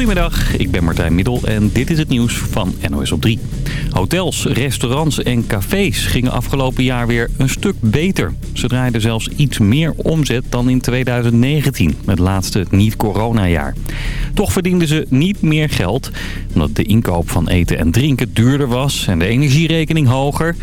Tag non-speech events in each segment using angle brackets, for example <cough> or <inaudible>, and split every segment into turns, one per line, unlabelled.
Goedemiddag, ik ben Martijn Middel en dit is het nieuws van NOS op 3. Hotels, restaurants en cafés gingen afgelopen jaar weer een stuk beter. Ze draaiden zelfs iets meer omzet dan in 2019, het laatste niet-coronajaar. Toch verdienden ze niet meer geld, omdat de inkoop van eten en drinken duurder was en de energierekening hoger...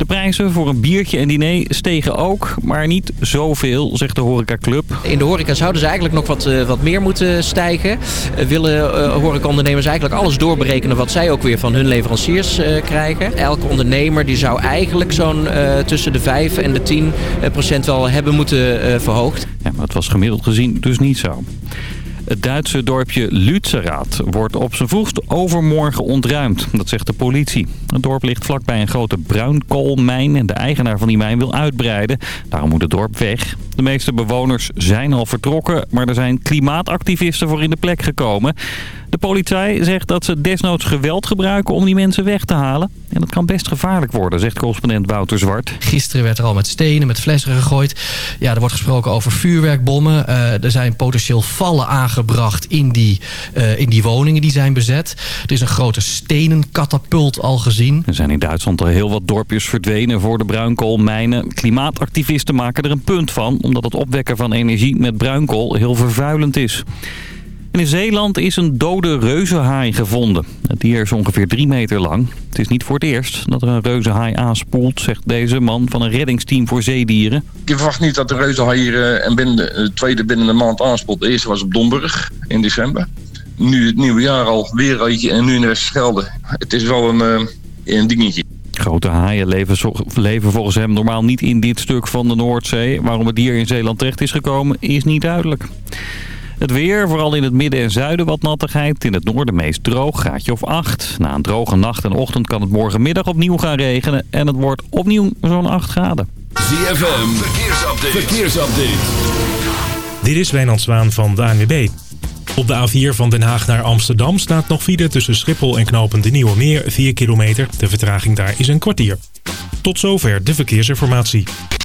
De prijzen voor een biertje en diner stegen ook, maar niet zoveel, zegt de horecaclub.
In de horeca zouden ze eigenlijk nog wat, uh, wat meer moeten stijgen. Uh, willen uh, horecaondernemers eigenlijk alles doorberekenen wat zij ook weer van hun leveranciers krijgen. Elke ondernemer die zou eigenlijk zo'n tussen de 5 en de 10 procent wel hebben moeten verhoogd.
Ja, maar het was gemiddeld gezien dus niet zo. Het Duitse dorpje Lützerath wordt op zijn vroegst overmorgen ontruimd. Dat zegt de politie. Het dorp ligt vlakbij een grote bruinkoolmijn en de eigenaar van die mijn wil uitbreiden. Daarom moet het dorp weg. De meeste bewoners zijn al vertrokken, maar er zijn klimaatactivisten voor in de plek gekomen. De politie zegt dat ze desnoods geweld gebruiken om die mensen weg te halen. En dat kan best gevaarlijk worden, zegt correspondent Wouter Zwart.
Gisteren werd er al met stenen, met flessen gegooid. Ja, er wordt gesproken over vuurwerkbommen. Uh, er zijn potentieel vallen aangebracht in die, uh, in die woningen die zijn bezet. Er is een grote stenen katapult al gezien.
Er zijn in Duitsland al heel wat dorpjes verdwenen voor de bruinkoolmijnen. Klimaatactivisten maken er een punt van, omdat het opwekken van energie met bruinkool heel vervuilend is. En in Zeeland is een dode reuzenhaai gevonden. Het dier is ongeveer drie meter lang. Het is niet voor het eerst dat er een reuzenhaai aanspoelt, zegt deze man van een reddingsteam voor zeedieren.
Ik verwacht niet dat de reuzenhaai hier eh, en binnen de tweede binnen een maand aanspoelt. De eerste was op Domburg in december. Nu het nieuwe jaar al weer eentje en nu in de Westschelde. Het is wel een, uh, een dingetje.
Grote haaien leven, leven volgens hem normaal niet in dit stuk van de Noordzee. Waarom het dier in Zeeland terecht is gekomen is niet duidelijk. Het weer, vooral in het midden en zuiden wat nattigheid. In het noorden meest droog, gaatje of 8. Na een droge nacht en ochtend kan het morgenmiddag opnieuw gaan regenen. En het wordt opnieuw zo'n 8 graden.
ZFM, verkeersupdate. verkeersupdate.
Dit is Wijnand Zwaan van de ANWB. Op de A4 van Den Haag naar Amsterdam staat nog file tussen Schiphol en Knopen de Nieuwe Meer 4 kilometer. De vertraging daar is een kwartier. Tot zover de verkeersinformatie.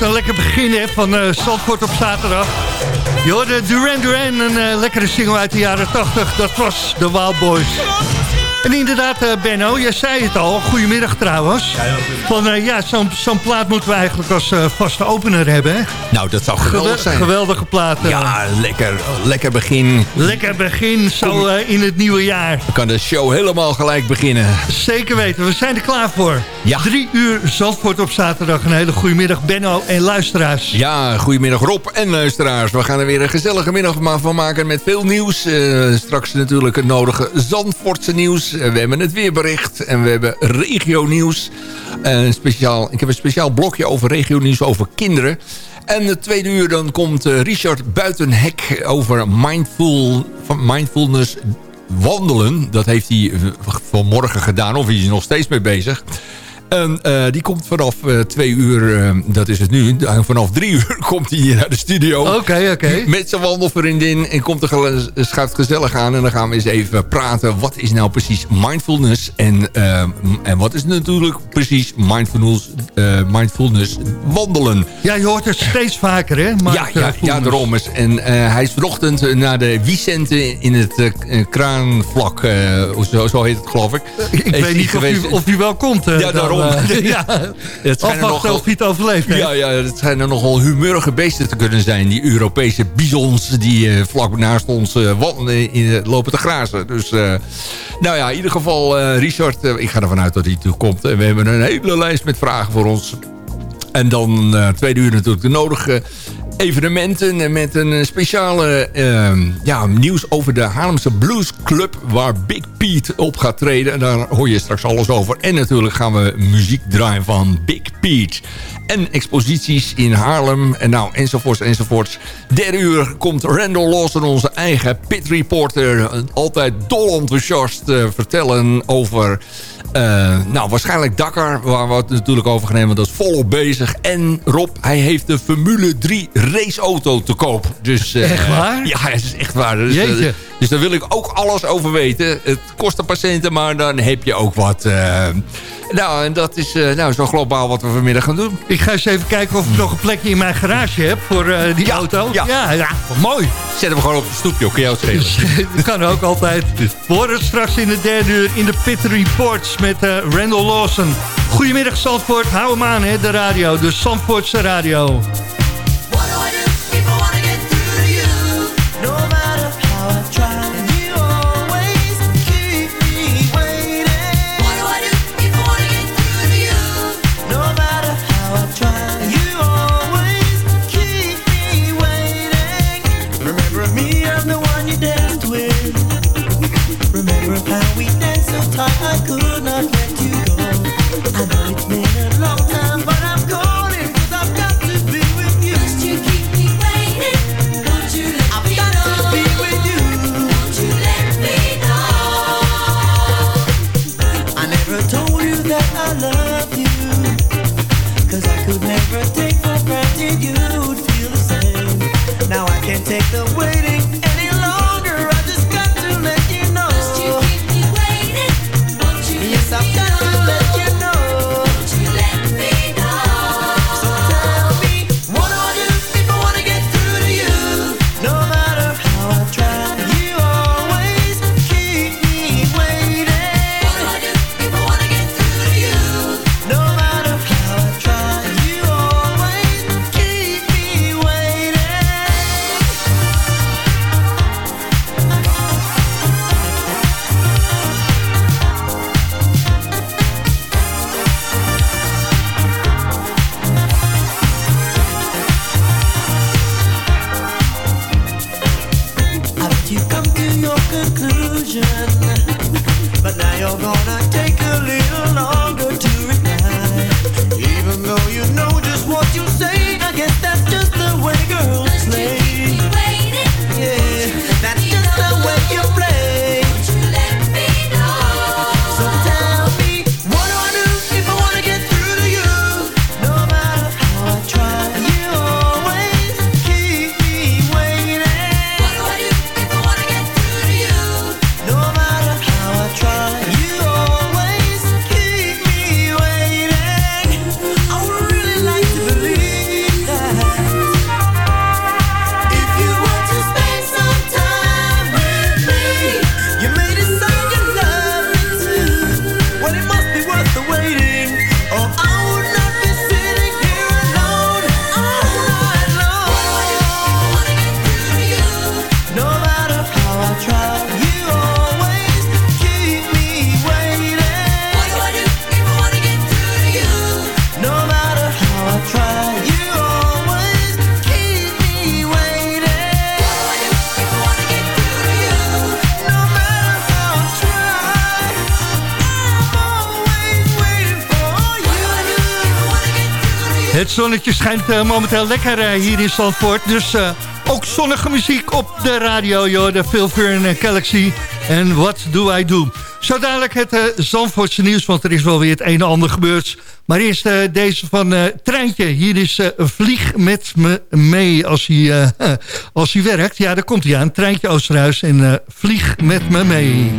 Een lekker begin hè, van uh, op zaterdag. Je hoorde Duran Duran, een uh, lekkere single uit de jaren 80. Dat was de Wild Boys. En inderdaad, uh, Benno, jij zei het al. Goedemiddag trouwens. Van, uh, ja, zo'n zo plaat moeten we eigenlijk als uh, vaste opener hebben. Hè?
Nou, dat zou geweldig Gewel zijn.
Geweldige plaat.
Ja, lekker, lekker begin.
Lekker begin, zo in het nieuwe jaar.
Dan kan de show helemaal gelijk beginnen.
Zeker weten, we zijn er klaar voor. Ja. Drie uur Zandvoort op zaterdag. Een hele goede middag, Benno en luisteraars.
Ja, goedemiddag Rob en luisteraars. We gaan er weer een gezellige middag van maken met veel nieuws. straks natuurlijk het nodige Zandvoortse nieuws. Eh, we hebben het weerbericht en we hebben regionieuws. Uh, speciaal, ik heb een speciaal blokje over regionieuws over kinderen. En de tweede uur dan komt uh, Richard Buitenhek over mindful, mindfulness wandelen. Dat heeft hij vanmorgen gedaan of hij is nog steeds mee bezig. En uh, die komt vanaf uh, twee uur, uh, dat is het nu, vanaf drie <laughs> uur komt hij hier naar de studio.
Oké, okay, oké. Okay.
Met zijn wandelvriendin en komt er, schuift gezellig aan. En dan gaan we eens even praten, wat is nou precies mindfulness? En, en wat is natuurlijk precies mindfulness, mindfulness wandelen?
Ja, je hoort het steeds vaker, hè?
Ja, ja, ja, daarom is. En hij is vanochtend naar de Vicente in het kraanvlak, zo, zo heet het geloof ik.
Ik weet niet of u, of u wel komt.
ja, daarom.
Uh, ja, het er hij het overleeft.
Ja, ja, het zijn er nogal humurige beesten te kunnen zijn. Die Europese bizons die uh, vlak naast ons uh, in, lopen te grazen. Dus, nou ja, in ieder geval, Richard, ik ga ervan uit dat hij toe komt. En we hebben een hele lijst met vragen voor ons. En dan tweede uur natuurlijk de nodige evenementen met een speciale uh, ja, nieuws over de Haarlemse Blues Club... waar Big Pete op gaat treden. En daar hoor je straks alles over. En natuurlijk gaan we muziek draaien van Big Pete. En exposities in Haarlem. En nou, enzovoorts, enzovoorts. Derde uur komt Randall Lawson, onze eigen pit reporter... altijd dol enthousiast uh, vertellen over uh, nou, waarschijnlijk Dakar, waar we het natuurlijk over gaan nemen. Dat is volop bezig. En Rob, hij heeft de Formule 3 raceauto te koop. Dus,
uh, echt waar?
Ja, het is echt waar. Dus, dus daar wil ik ook alles over weten. Het kost een patiënten, maar dan heb je ook wat... Nou, en dat is uh, nou, zo globaal wat we vanmiddag gaan doen.
Ik ga eens even kijken of ik nog een plekje in mijn garage heb voor uh, die auto.
Ja. ja, ja, mooi. Zet hem gewoon op de stoepje, kun je het
schelen. <laughs> dat kan ook altijd. We horen het straks in de derde uur in de Pit Reports met uh, Randall Lawson. Goedemiddag Zandvoort, hou hem aan hè, de radio, de Zandvoortse radio.
I
zonnetje schijnt uh, momenteel lekker uh, hier in Zandvoort. Dus uh, ook zonnige muziek op de radio, joh. De Phil Fern Galaxy. En wat do I do? Zo dadelijk het Zandvoortse nieuws, want er is wel weer het een en ander gebeurd. Maar eerst deze van Treintje. Hier is Vlieg met me mee als hij, <laughs> als hij werkt. Ja, daar komt hij aan. Treintje Oosterhuis en Vlieg met me mee.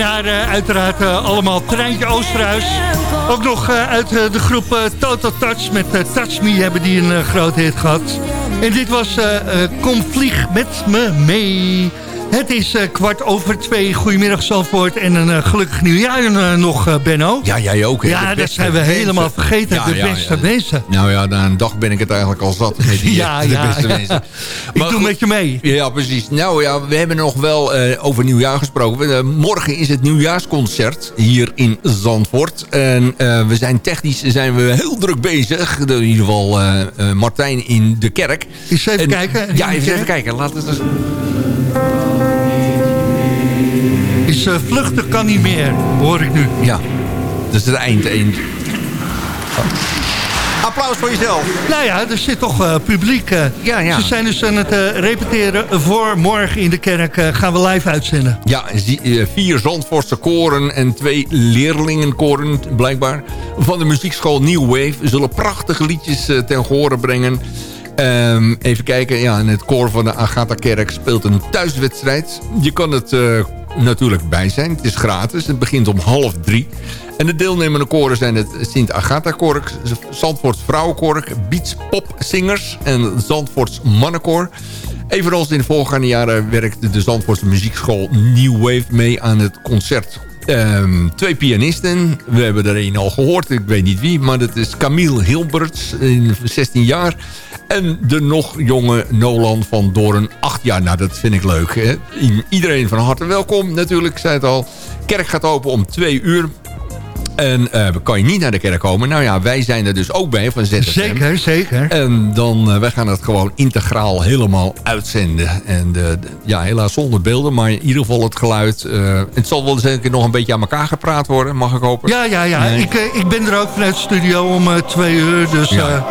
Haar uh, uiteraard uh, allemaal Treintje Oosterhuis. Ook nog uh, uit de groep Total Touch met Touch Me hebben die een grote hit gehad. En dit was Kom vlieg met me mee. Het is uh, kwart over twee. Goedemiddag Zandvoort en een uh, gelukkig nieuwjaar uh, nog, Benno.
Ja, jij ook. Hè?
Ja, dat zijn we helemaal vergeten. Ja, de ja, beste ja. mensen.
Nou ja, na een dag ben ik het eigenlijk al zat. <laughs> Die,
ja, <laughs> de ja, beste mensen. ik doe met je mee.
Ja, precies. Nou ja, we hebben nog wel over nieuwjaar gesproken. morgen is het nieuwjaarsconcert hier in Zandvoort. En we zijn technisch zijn we heel druk bezig. In ieder geval Martijn in de kerk.
Eens even en, kijken.
Ja, even, even kijken. Laat het
Is uh, vluchten kan niet meer, hoor ik nu.
Ja, dat is het eind. eind. applaus voor jezelf.
Nou ja, er zit toch uh, publiek. Uh,
ja, ja.
Ze zijn dus aan het uh, repeteren voor morgen in de kerk. gaan we live uitzenden.
Ja, vier Zandvoortse koren en twee leerlingenkoren blijkbaar. Van de muziekschool New Wave zullen prachtige liedjes ten horen brengen. Um, even kijken, ja, in het koor van de Agatha-kerk speelt een thuiswedstrijd. Je kan het natuurlijk bij zijn. Het is gratis. Het begint om half drie. En de deelnemende koren zijn het Sint Agatha-kork, Zandvoorts Vrouwenkork, Beats Popzingers en Zandvoorts Mannenkoor. Evenals in de voorgaande jaren werkte de Zandvoortse muziekschool New Wave mee aan het concert. Um, twee pianisten. We hebben er een al gehoord. Ik weet niet wie. Maar dat is Camille Hilberts. 16 jaar. En de nog jonge Nolan van Doren. 8 jaar. Nou, dat vind ik leuk. Hè? Iedereen van harte welkom. Natuurlijk, ik zei het al. Kerk gaat open om 2 uur. En uh, kan je niet naar de kerk komen? Nou ja, wij zijn er dus ook bij van ZFM.
Zeker, zeker.
En dan, uh, wij gaan het gewoon integraal helemaal uitzenden. En uh, ja, helaas zonder beelden, maar in ieder geval het geluid. het zal wel zeker nog een beetje aan elkaar gepraat worden, mag ik hopen?
Ja, ja, ja. Ik, ik ben er ook vanuit de studio om twee uur. Dus ja.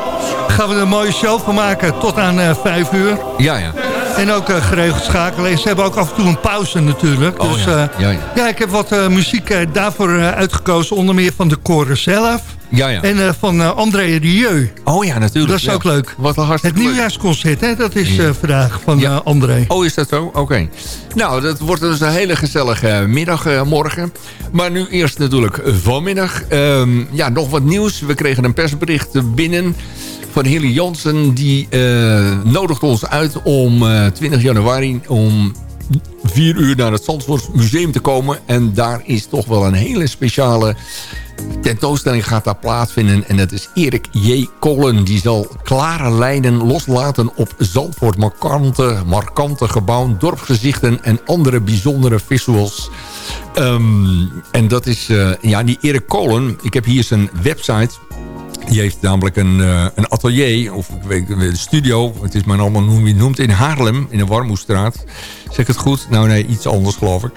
gaan we er een mooie show van maken tot aan vijf uur.
Ja, ja.
En ook uh, geregeld schakelen. Ze hebben ook af en toe een pauze natuurlijk.
Oh,
dus
ja.
Uh, ja, ja. ja, ik heb wat uh, muziek daarvoor uitgekozen. Onder meer van de koren zelf.
Ja, ja.
En van André Rieu.
Oh ja, natuurlijk.
Dat is ook leuk.
Wat een
Het nieuwjaarsconcert, hè? dat is vandaag van André.
Oh, is dat zo? Oké. Okay. Nou, dat wordt dus een hele gezellige middag morgen. Maar nu eerst natuurlijk vanmiddag. Um, ja, nog wat nieuws. We kregen een persbericht binnen van Hilly Jansen. Die uh, nodigt ons uit om uh, 20 januari om 4 uur naar het Zandvoort Museum te komen. En daar is toch wel een hele speciale tentoonstelling gaat daar plaatsvinden. En dat is Erik J. Kollen. Die zal klare lijnen loslaten op Zandvoort. Markante, markante gebouwen, dorpsgezichten en andere bijzondere visuals. Um, en dat is, uh, ja, die Erik Kollen. Ik heb hier zijn website die heeft namelijk een, uh, een atelier, of ik weet, een studio. Het is maar allemaal hoe je het noemt. In Haarlem, in de Warmoestraat. Zeg het goed? Nou nee, iets anders geloof ik.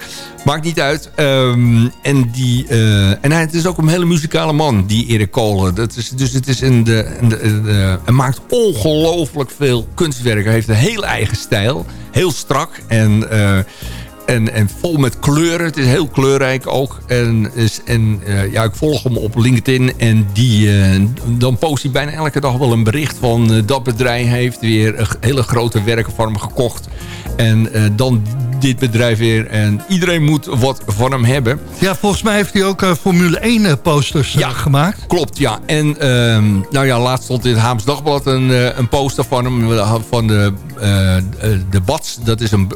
Maakt niet uit. Um, en die, uh, en hij het is ook een hele muzikale man, die Erik Kolen. Dat is, dus het is een, de, de, de, hij maakt ongelooflijk veel kunstwerken. Hij heeft een heel eigen stijl. Heel strak. En... Uh, en, en vol met kleuren. Het is heel kleurrijk ook. En, en uh, ja, ik volg hem op LinkedIn. En die, uh, dan post hij bijna elke dag wel een bericht van... Uh, dat bedrijf heeft weer hele grote werken gekocht. En dan dit bedrijf weer. En iedereen moet wat van hem hebben.
Ja, volgens mij heeft hij ook Formule 1 posters
ja,
gemaakt.
Klopt, ja. En ehm, nou ja, laatst stond in het Haams Dagblad een, een poster van hem. Van de, de Bats. Dat is een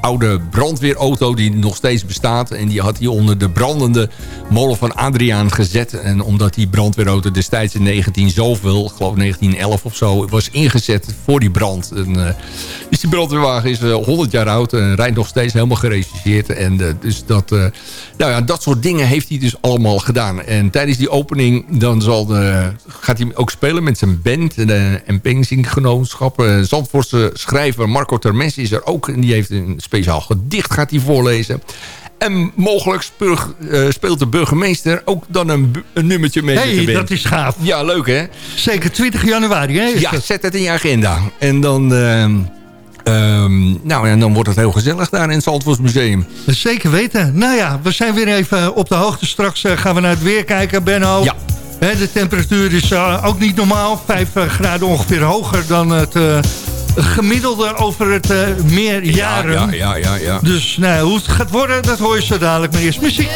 oude brand brandweerauto die nog steeds bestaat. En die had hij onder de brandende molen van Adriaan gezet. En omdat die brandweerauto destijds in 19 zoveel, ik geloof 1911 of zo, was ingezet voor die brand. En, uh, dus die brandweerwagen is uh, 100 jaar oud en rijdt nog steeds helemaal geregisseerd. En uh, dus dat, nou ja, dat soort dingen heeft hij dus allemaal gedaan. En tijdens die opening dan zal de, gaat hij ook spelen met zijn band en Penzing-genootschap. Zandvoortse schrijver Marco Termes is er ook. En die heeft een speciaal gedicht gaat hij voorlezen. En mogelijk speelt de burgemeester ook dan een, een nummertje mee.
Hé, hey, dat is gaaf.
Ja, leuk hè?
Zeker 20 januari hè?
Ja, zet het in je agenda. En dan... Uh, um, nou, en dan wordt het heel gezellig daar in het Zandvoortsmuseum.
Zeker weten. Nou ja, we zijn weer even op de hoogte. Straks uh, gaan we naar het weer kijken, Benno.
Ja.
de temperatuur is uh, ook niet normaal. 5 graden ongeveer hoger dan het gemiddelde over het uh, meer jaren.
Ja, ja, ja, ja,
Dus nou, hoe het gaat worden, dat hoor je zo dadelijk. Maar eerst muziek.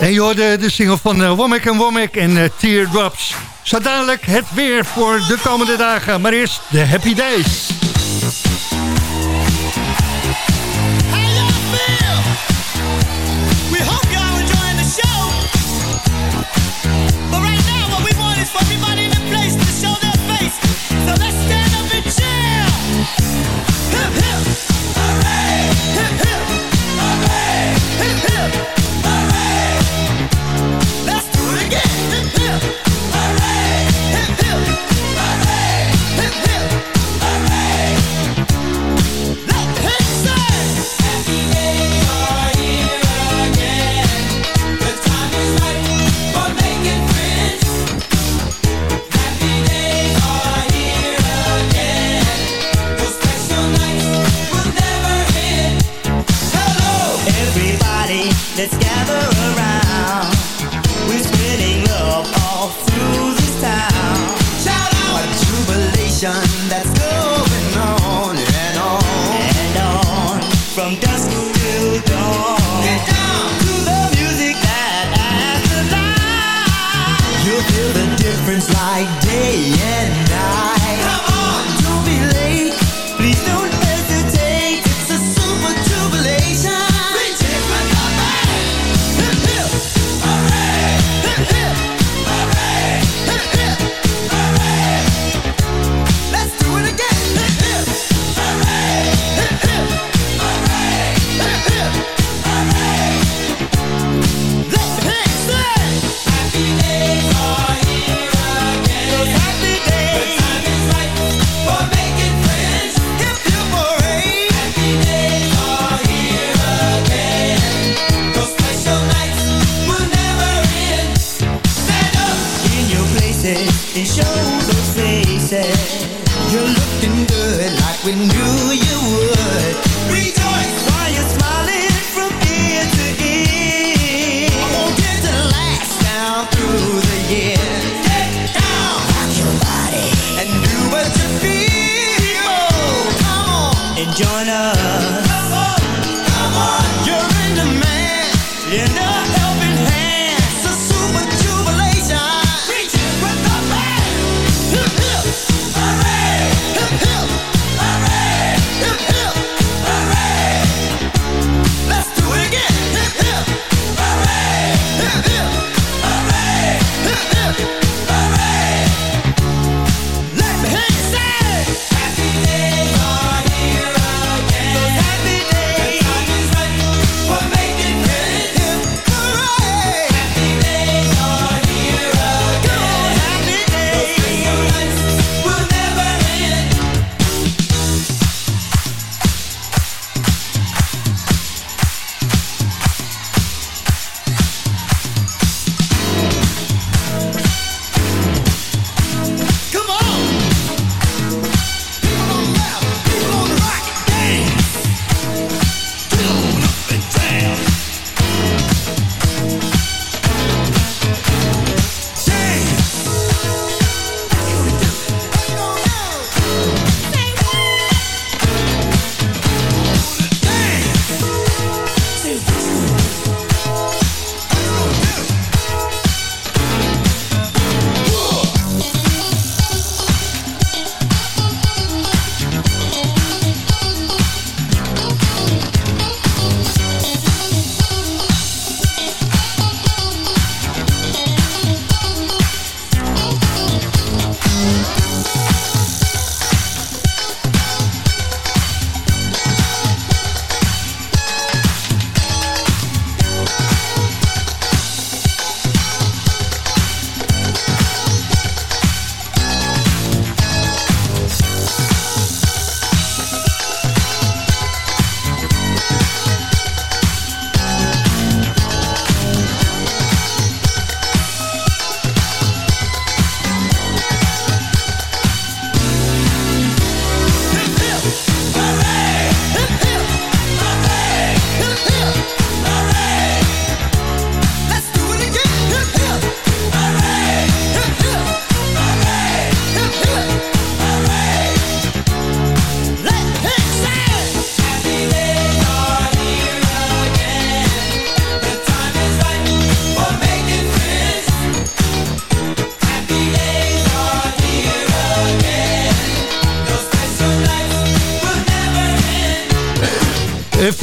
En je de single van uh, Womack en Womack en uh, Teardrops. Zo dadelijk het weer voor de komende dagen. Maar eerst de Happy Days.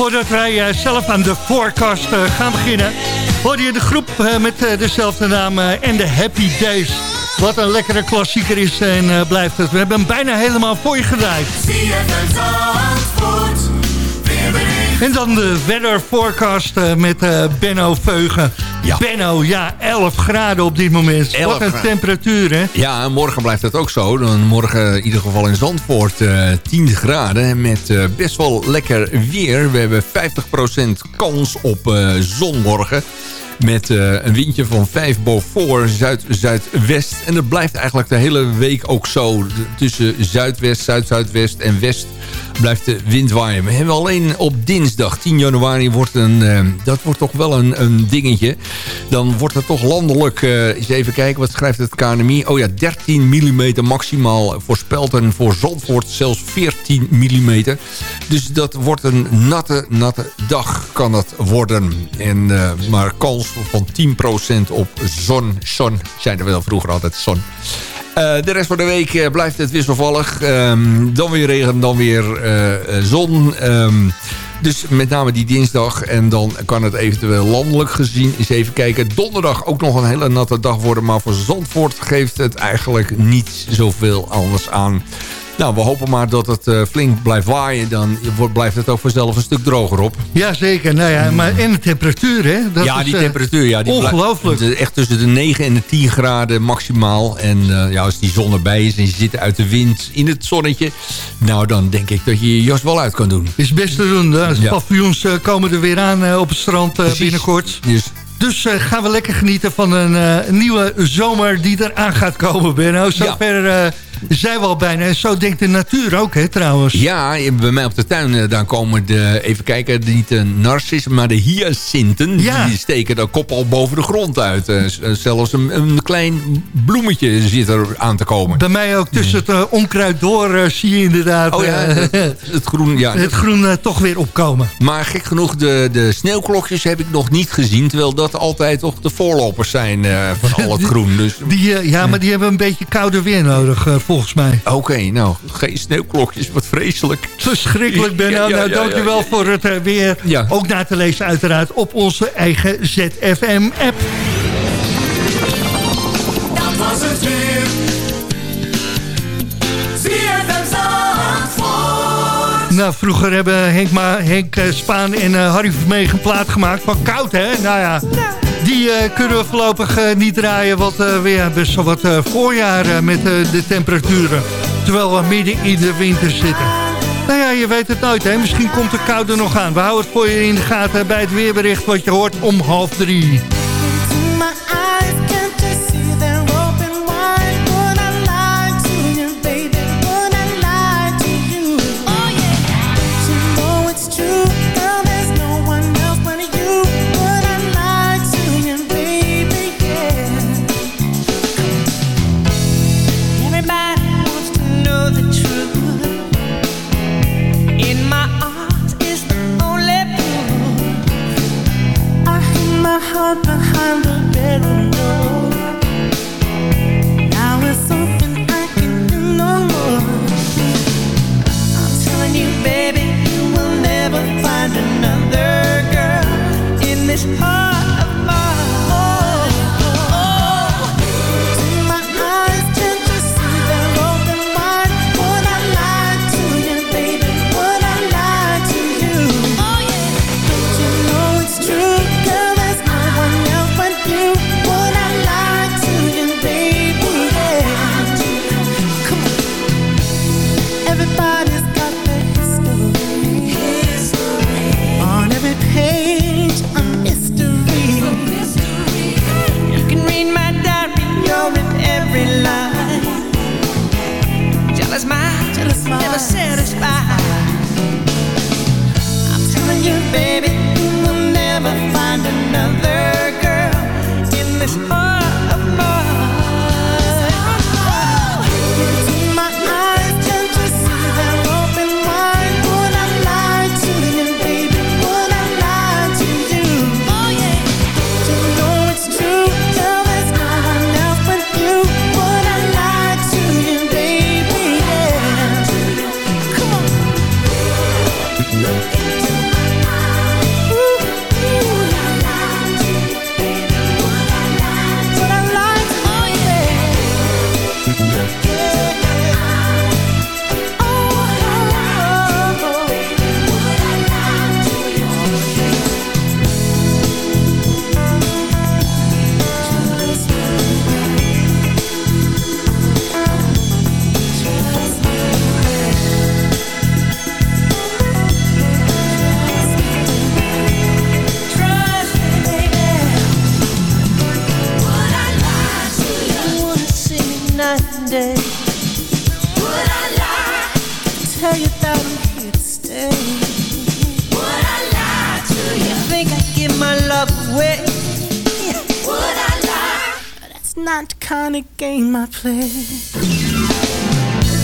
Voordat wij zelf aan de forecast gaan beginnen... hoorde je de groep met dezelfde naam en de Happy Days... Wat een lekkere klassieker is en blijft het. We hebben hem bijna helemaal voor je gedraaid. En dan de weather forecast met Benno Veugen. Ja. Benno, ja, 11 graden op dit moment. Wat een temperatuur, hè?
Ja, morgen blijft het ook zo. Dan morgen in ieder geval in Zandvoort uh, eh, 10 graden met best wel lekker weer. We hebben 50% kans op zon morgen. Met een windje van 5 boven zuid-zuidwest. En dat blijft eigenlijk de hele week ook zo. Tussen zuidwest, zuid-zuidwest en west blijft de wind waaien. We hebben alleen op dinsdag 10 januari wordt een, uh, dat wordt toch wel een, een dingetje. Dan wordt er toch landelijk, uh, eens even kijken, wat schrijft het KNMI? Oh ja, 13 mm maximaal voorspeld en voor Zandvoort zelfs 14 mm. Dus dat wordt een natte, natte dag kan dat worden. En, uh, maar kans van 10% op zon, zon, zijn er wel vroeger altijd zon. Eh, de rest van de week uh, blijft het wisselvallig. Um, dan weer regen, dan weer uh, zon. Um, dus met name die dinsdag. En dan kan het eventueel landelijk gezien eens even kijken. Donderdag ook nog een hele natte dag worden. Maar voor Zandvoort geeft het eigenlijk niet zoveel anders aan. Nou, we hopen maar dat het uh, flink blijft waaien. Dan blijft het ook vanzelf een stuk droger op.
Jazeker. Nou ja, maar en de temperatuur, hè?
Dat ja, die uh, temperatuur. Ja, die
ongelooflijk.
Blijft, echt tussen de 9 en de 10 graden maximaal. En uh, ja, als die zon erbij is en je zit uit de wind in het zonnetje... nou, dan denk ik dat je je jas wel uit kan doen.
Is best te doen. De ja. paviljoens komen er weer aan op het strand binnenkort.
Dus
dus uh, gaan we lekker genieten van een uh, nieuwe zomer die eraan gaat komen, Benno. Zover ja. uh, zijn we al bijna. En zo denkt de natuur ook, hè, trouwens.
Ja, bij mij op de tuin, dan komen de, even kijken, niet de narcissen, maar de hyacinten. Ja. Die steken de kop al boven de grond uit. zelfs een, een, klein bloemetje zit er aan te komen.
Bij mij ook tussen het onkruid door zie je inderdaad
oh, ja, het, het, groen, ja,
het groen toch weer opkomen.
Maar gek genoeg, de, de sneeuwklokjes heb ik nog niet gezien, terwijl dat altijd toch de voorlopers zijn van al het <laughs> groen. Dus,
die, ja, maar die hebben een beetje kouder weer nodig, volgens mij.
Oké, okay, nou, geen sneeuwklokjes, wat vreselijk.
Verschrikkelijk, Ben. Ja, ja, nou, dankjewel voor het weer. Ook na te lezen uiteraard op onze eigen ZFM-app. Dat was het weer. Nou, vroeger hebben Henk, Ma Henk Spaan en uh, Harry Vermegen een plaat gemaakt van koud, hè? Nou ja, die uh, kunnen we voorlopig uh, niet draaien, want uh, we hebben best wel wat voorjaar met de temperaturen. Terwijl we midden in de winter zitten. Nou ja, je weet het nooit, hè? Misschien komt de koude nog aan. We houden het voor je in de gaten bij het weerbericht wat je hoort om half drie.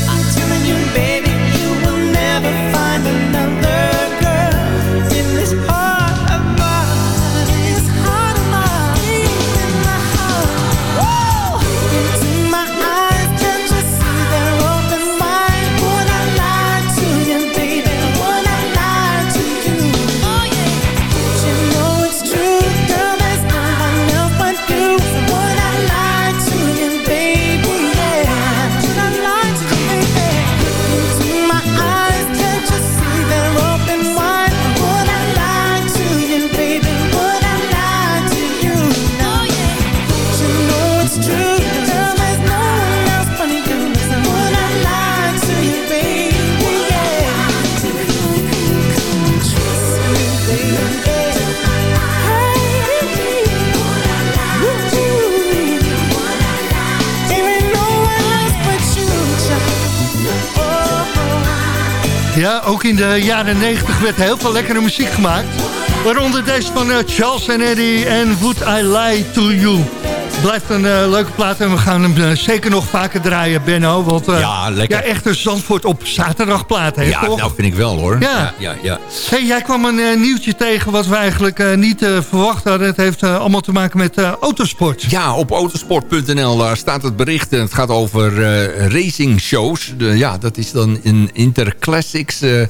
I'm telling you, baby,
Ook in de jaren 90 werd heel veel lekkere muziek gemaakt. Waaronder deze van eh, Charles en Eddie en Would I Lie To You. Blijft een eh, leuke plaat en we gaan hem eh, zeker nog vaker draaien, Benno. Want eh,
Ja, lekker.
ja, echt een Zandvoort op zaterdag plaat, hè,
Ja,
toch?
nou vind ik wel hoor.
Ja.
ja, ja. ja.
Hey, jij kwam een nieuwtje tegen wat we eigenlijk niet verwacht hadden. Het heeft allemaal te maken met autosport.
Ja, op autosport.nl daar staat het bericht. en Het gaat over racing shows. De, ja, dat is dan een Interclassics. de,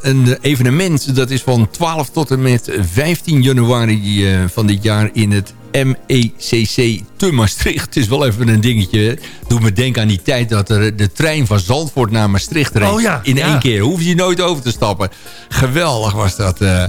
een evenement dat is van 12 tot en met 15 januari van dit jaar in het MECC te Maastricht. Het is wel even een dingetje. hè. Doe me denken aan die tijd dat er de trein van Zandvoort naar Maastricht reed.
Oh ja,
in
ja.
één keer. Hoef je nooit over te stappen. Geweldig was dat. eh.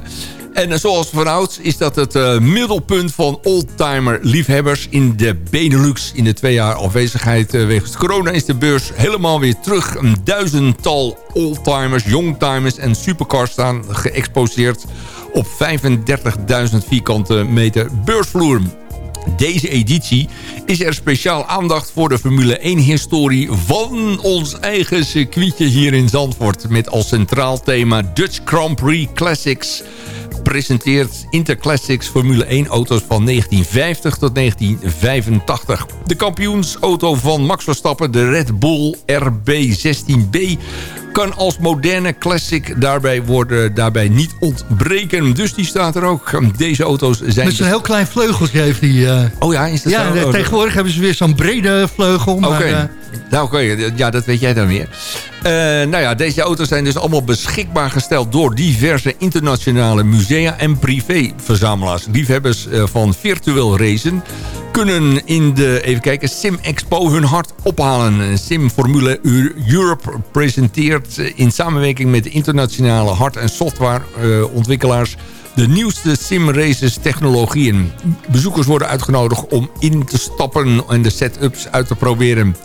En eh, zoals vanouds is dat het eh, middelpunt van oldtimer-liefhebbers in de Benelux. In de twee jaar afwezigheid wegens corona is de beurs helemaal weer terug. Een duizendtal oldtimers, youngtimers en supercars staan geëxposeerd op 35.000 vierkante meter beursvloer. Deze editie is er speciaal aandacht voor de Formule 1-historie van ons eigen circuitje hier in Zandvoort. Met als centraal thema Dutch Grand Prix Classics presenteert Interclassics Formule 1 auto's van 1950 tot 1985. De kampioensauto van Max Verstappen, de Red Bull RB16B kan als moderne classic daarbij, worden, daarbij niet ontbreken. Dus die staat er ook. Deze auto's zijn...
Met zo'n heel klein vleugeltje heeft hij. eh.
Oh ja, is dat
ja,
zo? Oh,
tegenwoordig hebben ze weer zo'n brede vleugel.
Oké,
Maar, eh,
nou, oké, ja, dat weet jij dan weer. Eh, nou ja, deze auto's zijn dus allemaal beschikbaar gesteld... door diverse internationale musea en privéverzamelaars. Liefhebbers eh, van virtueel racen kunnen in de, even kijken, Sim Expo hun hart ophalen. Sim Formule Europe presenteert eh, in samenwerking met de internationale hard- en softwareontwikkelaars... de nieuwste simraces technologieën. Bezoekers worden uitgenodigd om in te stappen en de setups uit te proberen.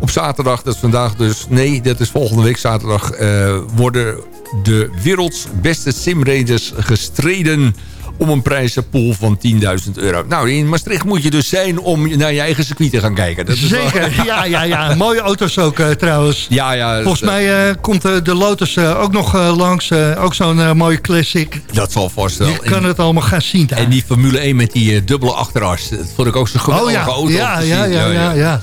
Op zaterdag, dat is vandaag dus, nee, dat is volgende week zaterdag... eh, worden de werelds beste simraces gestreden om een prijzenpool van 10.000 euro. Nou, in Maastricht moet je dus zijn om naar je eigen circuit te gaan kijken. Dat is wel-
Zeker, <laughs> ja, ja, ja. Mooie auto's ook eh, trouwens.
Ja, ja.
Volgens
dat-
mij eh, komt de Lotus ook nog langs. ook zo'n mooie classic.
Dat zal vast wel.
Je kan het allemaal gaan zien daar.
En die Formule 1 met die dubbele achteras. Dat vond ik ook zo'n geweldige
oh ja,
auto.
ja, ja,
zien.
ja, ja, ja.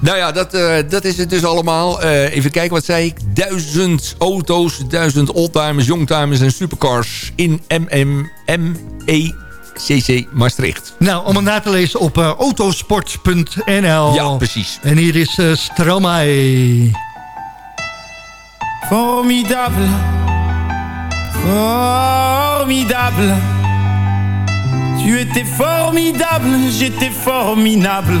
Nou ja, dat, eh, dat is het dus allemaal. Eh, even kijken, wat zei ik? Duizend auto's, duizend oldtimers, youngtimers en supercars in MM, MECC Maastricht.
Nou, allemaal na te lezen op eh, autosport.nl.
Ja, precies.
En hier is eh Stromae.
Formidable, formidable. Tu étais formidable, j'étais formidable.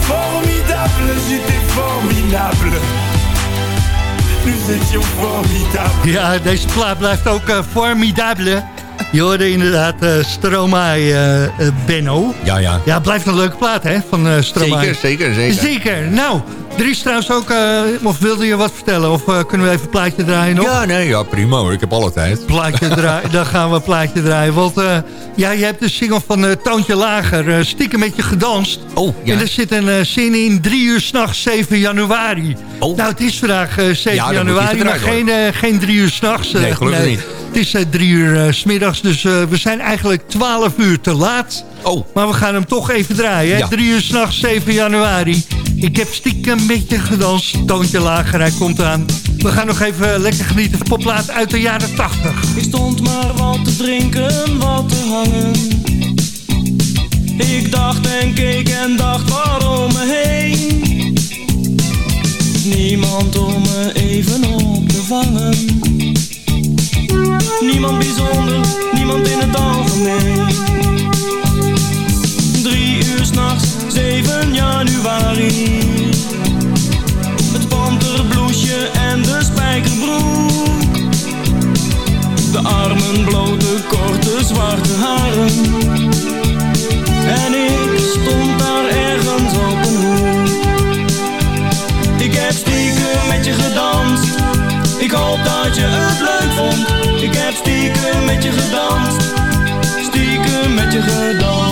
formidable, j'étais formidable. Nous étions formidables.
Ja, deze plaat blijft ook eh, formidable. Je hoorde inderdaad eh Stromae, eh, eh, Benno.
Ja, ja.
Ja, het blijft een leuke plaat, hè, van eh Stromae.
Zeker, zeker, zeker.
Zeker. Nou, er is trouwens ook... eh, of wilde je wat vertellen? Of eh, kunnen we even een plaatje draaien nog?
Ja, nee, ja, prima hoor. Ik heb alle tijd.
Plaatje draaien, <laughs> dan gaan we een plaatje draaien. Want eh, ja, je hebt de single van Toontje Lager, Stiekem met je gedanst.
Oh, ja.
En er zit een zin in, drie uur s'nachts, 7 januari.
Oh.
Nou, het is vandaag eh, 7
Ja, dan moet
januari, maar geen, geen drie uur s'nachts.
Nee, gelukkig niet.
Het is drie uur s smiddags, dus we zijn eigenlijk 12 uur te laat.
Oh,
Maar we gaan hem toch even draaien. hè? Drie uur s'nachts, 7 januari. Ik heb stiekem met je gedanst. Toontje Lager, hij komt aan. We gaan nog even lekker genieten van popplaat uit de jaren 80.
Ik stond maar wat te drinken, wat te hangen. Ik dacht en keek en dacht waarom me heen. Niemand om me even op te vangen. Niemand bijzonder, niemand in het algemeen. Drie uur s'nachts, 7 januari. Het panterbloesje en de spijkerbroek. De armen blote, korte, zwarte haren. En ik stond daar ergens op een hoek. Ik heb stiekem met je gedanst. Ik hoop dat je het leuk vond. Ik heb stiekem met je gedanst. Stiekem met je gedanst.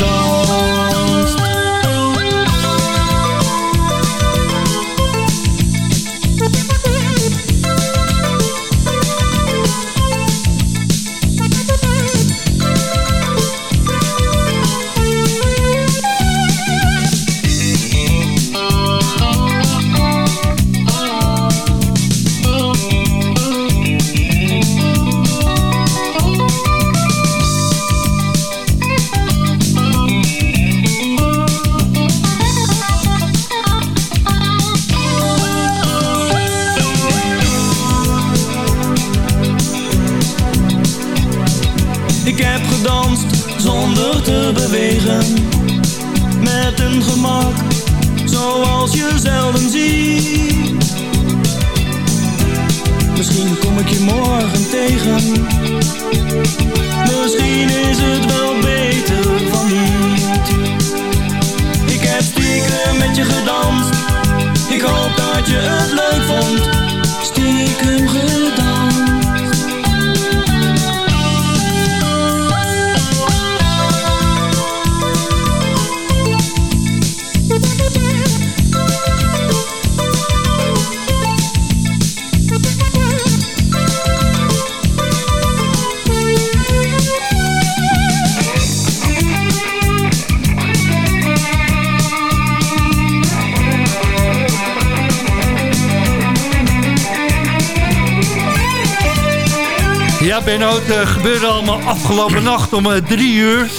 Allemaal afgelopen nacht om eh, drie uur.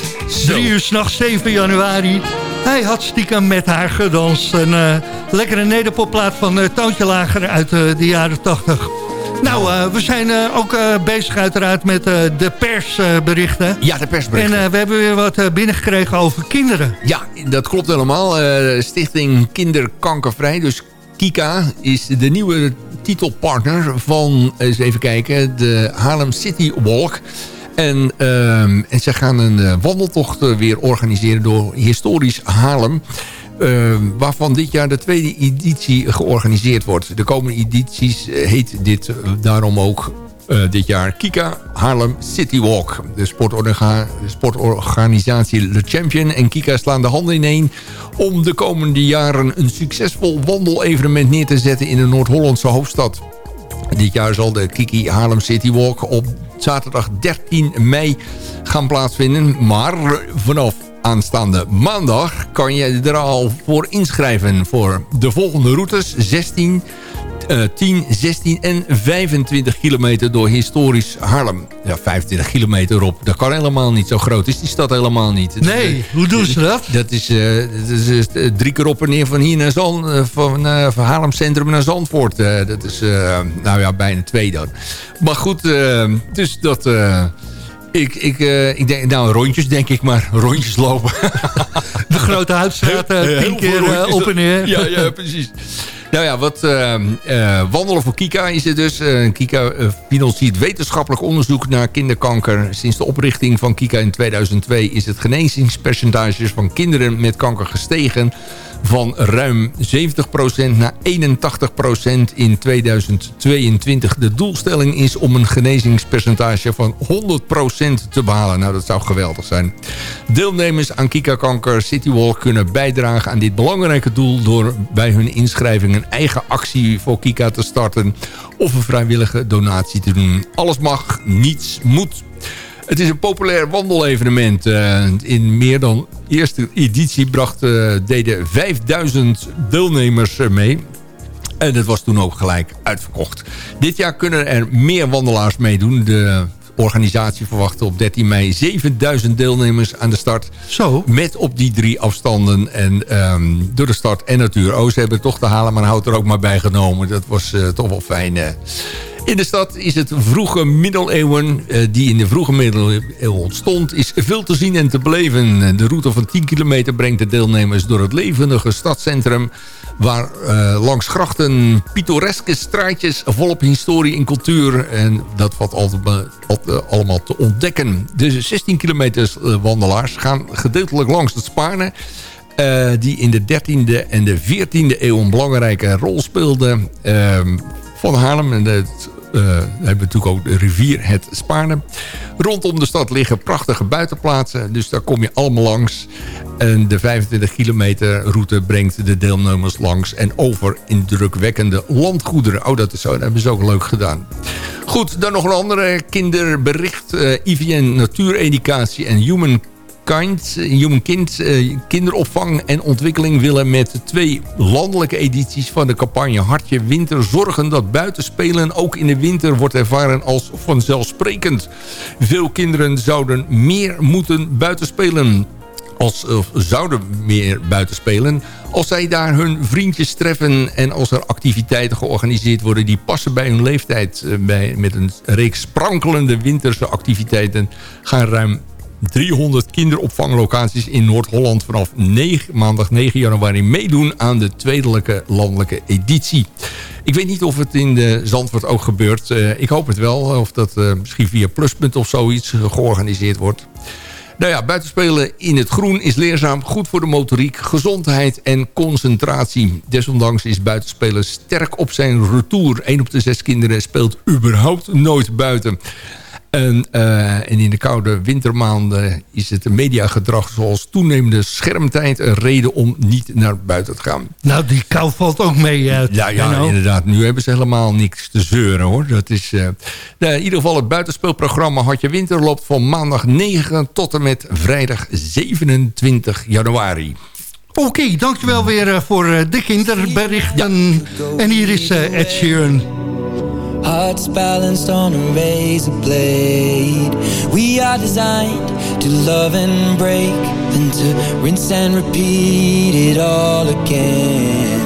Drie uur s'nachts, 7 januari. Hij had stiekem met haar gedanst. Een eh, lekkere nederpopplaat van uh, Toontje Lager uit eh, de jaren 80. Nou, eh, we zijn eh, ook eh, bezig uiteraard met eh, de persberichten.
Ja, de persberichten.
En eh, we hebben weer wat eh, binnengekregen over kinderen.
Ja, dat klopt helemaal. Eh, Stichting Kinderkankervrij, dus Kika, is de nieuwe titelpartner van, eens even kijken, de Harlem City Walk. En, ehm, en ze gaan een eh, wandeltocht eh, weer organiseren door historisch Haarlem. Ehm, waarvan dit jaar de tweede editie georganiseerd wordt. De komende edities eh, heet dit daarom ook dit jaar Kika Haarlem City Walk. De sportorga sportorganisatie Le Champion en Kika slaan de handen ineen... om de komende jaren een succesvol wandelevenement neer te zetten... in de Noord-Hollandse hoofdstad. Dit jaar zal de Kiki Haarlem City Walk op zaterdag 13 mei gaan plaatsvinden. Maar vanaf aanstaande maandag kan je er al voor inschrijven... voor de volgende routes 16, eh, 10, 16 en 25 kilometer door historisch Haarlem. Ja, 25 kilometer op. Dat kan helemaal niet. Zo groot is die stad helemaal niet.
Nee,
eh,
hoe doen ze dat?
Dat is, eh, dat is eh, drie keer op en neer van hier naar Zand, eh, van, eh, van Haarlem Centrum naar Zandvoort. Eh, dat is, eh, nou ja, bijna twee dan. Maar goed, eh, dus dat... eh, ik, ik, eh, ik denk, nou, rondjes denk ik maar. <laughs> Rondjes lopen.
De grote eh,
Heel
tien keer eh, op en neer.
Ja, ja, precies. Nou ja, wat eh, eh, wandelen voor Kika is het dus. Eh, Kika eh, financiert wetenschappelijk onderzoek naar kinderkanker. Sinds de oprichting van Kika in 2002 is het genezingspercentage van kinderen met kanker gestegen van ruim 70% naar 81% in 2022. De doelstelling is om een genezingspercentage van 100% te behalen. Nou, dat zou geweldig zijn. Deelnemers aan Kika Kanker City Walk kunnen bijdragen aan dit belangrijke doel... door bij hun inschrijving een eigen actie voor Kika te starten... of een vrijwillige donatie te doen. Alles mag, niets moet. Het is een populair wandelevenement. Eh, in meer dan eerste editie bracht, eh, deden 5000 deelnemers er mee. En het was toen ook gelijk uitverkocht. Dit jaar kunnen er meer wandelaars meedoen. De organisatie verwacht op 13 mei 7000 deelnemers aan de start.
Zo.
Met op die drie afstanden en ehm, door de start en natuur. Oh, ze hebben toch de halen, maar hout er ook maar bij genomen. Dat was eh, toch wel fijn. eh. In de stad is het vroege middeleeuwen, eh, die in de vroege middeleeuwen ontstond, is veel te zien en te beleven. De route van 10 kilometer brengt de deelnemers door het levendige stadscentrum, waar eh, langs grachten pittoreske straatjes volop historie en cultuur. En dat valt eh, allemaal te ontdekken. De 16 kilometer wandelaars gaan gedeeltelijk langs het Spaarne. die in de 13e en de 14e eeuw een belangrijke rol speelden. ehm, van Haarlem. En het, eh, we hebben natuurlijk ook de rivier het Spaarne. Rondom de stad liggen prachtige buitenplaatsen. Dus daar kom je allemaal langs. En de 25 kilometer route brengt de deelnemers langs... en over indrukwekkende landgoederen. Oh, dat, is zo, dat hebben ze ook leuk gedaan. Goed, dan nog een andere kinderbericht. eh IVN Natuureducatie en Human Kind, Human Kind, eh, kinderopvang en ontwikkeling willen met twee landelijke edities van de campagne Hartje Winter zorgen dat buitenspelen ook in de winter wordt ervaren als vanzelfsprekend. Veel kinderen zouden meer moeten buitenspelen als of zouden meer buiten spelen Als zij daar hun vriendjes treffen en als er activiteiten georganiseerd worden... die passen bij hun leeftijd eh, bij, met een reeks sprankelende winterse activiteiten... gaan ruim 300 kinderopvanglocaties in Noord-Holland vanaf 9, maandag 9 januari meedoen aan de tweedelijke landelijke editie. Ik weet niet of het in de Zandvoort ook gebeurt. Eh, ik hoop het wel. Of dat eh, misschien via Pluspunt of zoiets eh, georganiseerd wordt. Nou ja, buitenspelen in het groen is leerzaam, goed voor de motoriek, gezondheid en concentratie. Desondanks is buitenspelen sterk op zijn retour. 1 op de zes kinderen speelt überhaupt nooit buiten. En, eh, en in de koude wintermaanden is het mediagedrag zoals toenemende schermtijd een reden om niet naar buiten te gaan.
Nou, die kou valt ook mee uit.
Ja, ja inderdaad. Nu hebben ze helemaal niks te zeuren hoor. Dat is, eh, nou, in ieder geval het buitenspeelprogramma Hartje Winter loopt van maandag 9 tot en met vrijdag 27 januari.
Oké, dankjewel weer voor de kinderberichten. En hier is eh, Ed Sheeran.
Hearts balanced on a razor blade. We are designed to love and break, then to rinse and repeat it all again.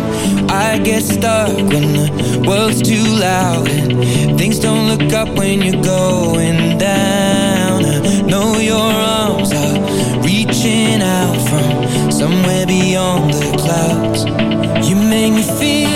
I get stuck when the world's too loud and things don't look up when you're going down. I know your arms are reaching out from somewhere beyond the clouds. You make me feel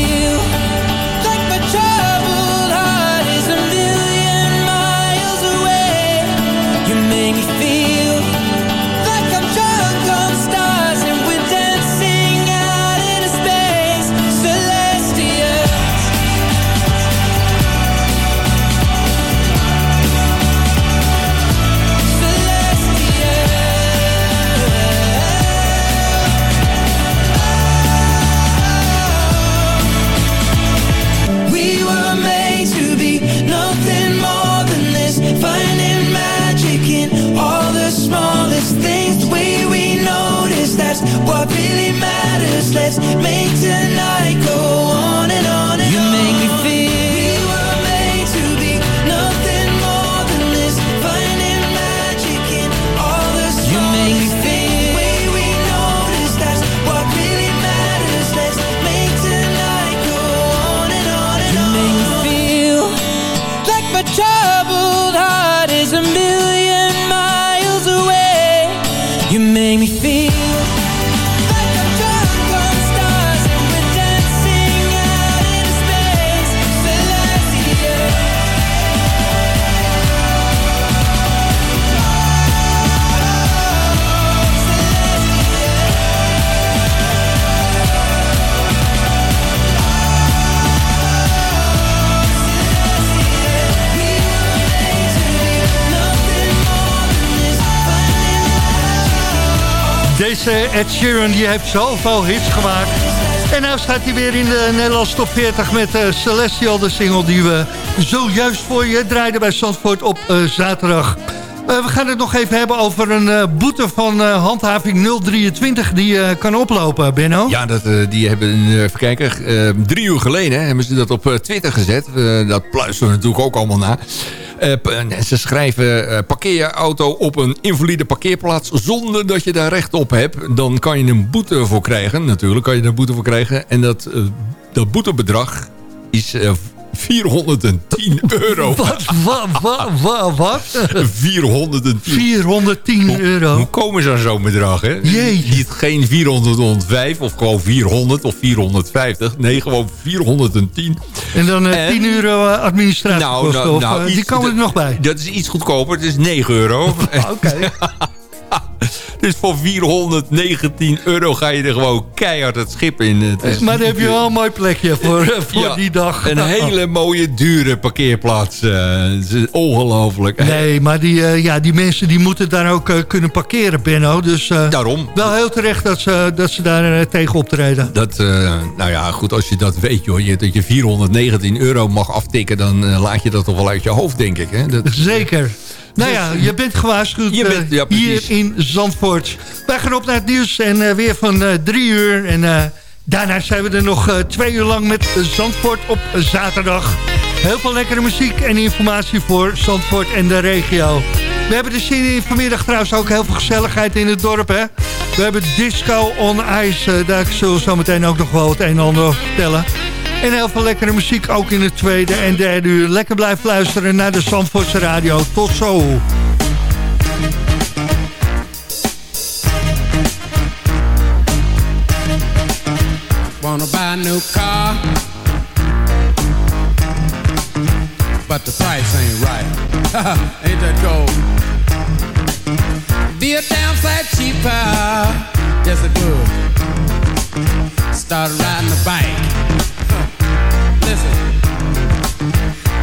tonight
Deze Ed Sheeran die heeft zoveel hits gemaakt. En nou staat hij weer in de Nederlandse top 40 met eh, Celestial, de single die we zojuist voor je draaiden bij Zandvoort op eh, zaterdag. Eh, we gaan het nog even hebben over een boete van handhaving 023 die kan oplopen, Benno.
Ja, dat, die hebben, even kijken, drie uur geleden hebben ze dat op Twitter gezet. Dat pluisteren we natuurlijk ook allemaal na. Eh, en ze schrijven, eh, parkeer je auto op een invalide parkeerplaats zonder dat je daar recht op hebt. Dan kan je een boete voor krijgen, natuurlijk kan je een boete voor krijgen. En dat, eh, dat boetebedrag is eh, 410 euro. <laughs>
Wat, wat, wat, wat? wat?
410.
410 euro.
Hoe komen ze aan zo'n bedrag, hè?
Jeetje.
Niet geen 405 of gewoon 400 of 450. Nee, gewoon 410.
En dan eh, 10 euro eh, administratiekosten. of, eh, die komen er nog bij.
Dat is iets goedkoper. Het is 9 euro. <laughs>
Oké. <laughs> <laughs>
dus voor 419 euro ga je er gewoon keihard het schip in. Het is
Maar dan heb je wel een mooi plekje voor, eh, voor
Ja,
die dag.
Een <laughs> hele mooie, dure parkeerplaats. eh, is ongelooflijk.
Nee, maar die, eh, ja, die mensen die moeten daar ook eh, kunnen parkeren, Benno. Dus eh,
Daarom.
wel heel terecht dat ze, dat ze daar eh, tegen optreden.
Dat, eh, nou ja, goed, als je dat weet, joh, je, dat je 419 euro mag aftikken... dan eh, laat je dat toch wel uit je hoofd, denk ik. Hè? Dat,
Zeker. Nou ja, je bent gewaarschuwd
Je bent-
eh,
ja,
hier in Zandvoort. Wij gaan op naar het nieuws en eh, weer van eh, drie uur. En daarna zijn we er nog twee uur lang met Zandvoort op zaterdag. Heel veel lekkere muziek en informatie voor Zandvoort en de regio. We hebben de zin in vanmiddag trouwens ook heel veel gezelligheid in het dorp. Hè? We hebben Disco on Ice. daar zullen we zo meteen ook nog wel het een en ander over vertellen. En heel veel lekkere muziek ook in het tweede en derde uur. Lekker blijven luisteren naar de Zandvoortse Radio. Tot zo.
Wanna buy a new car, but the price ain't right. <laughs> ain't that gold? Be a damn sight cheaper, yes it would. Started riding the bike.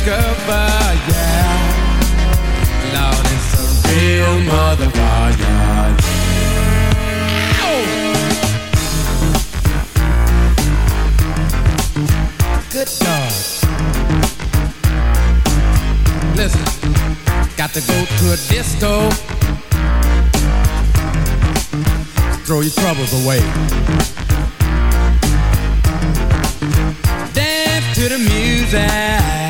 Discover. Yeah. Lord, it's a real motherfucker. Good dog. Listen, got to go to a disco. Throw your troubles away. Dance to the music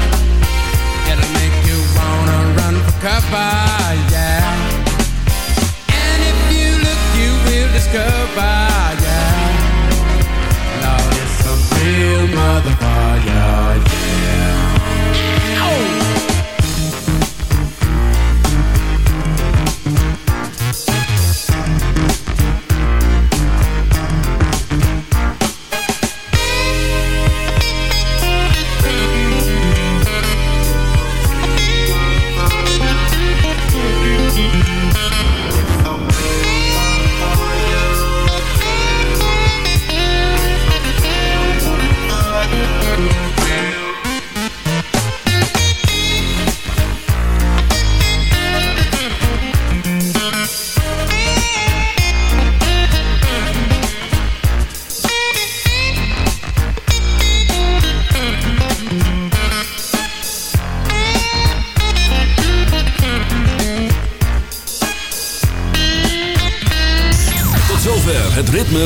Wanna run for cover, yeah. And if you look, you will discover, yeah. Lord, it's a real motherfucker,